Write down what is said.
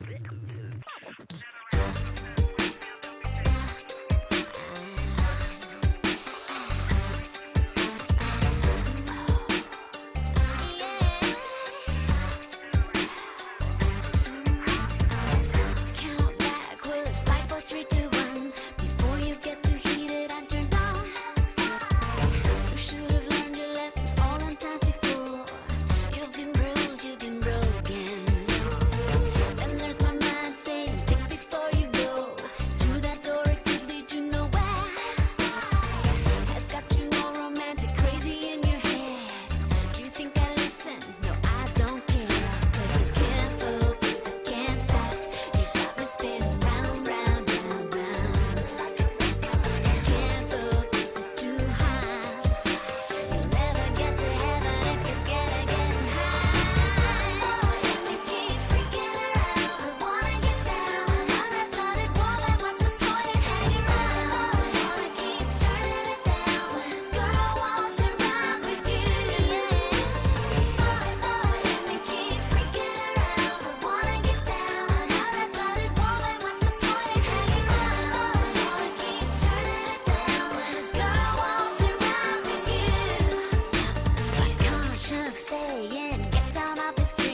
Pop. say again, get down off the street.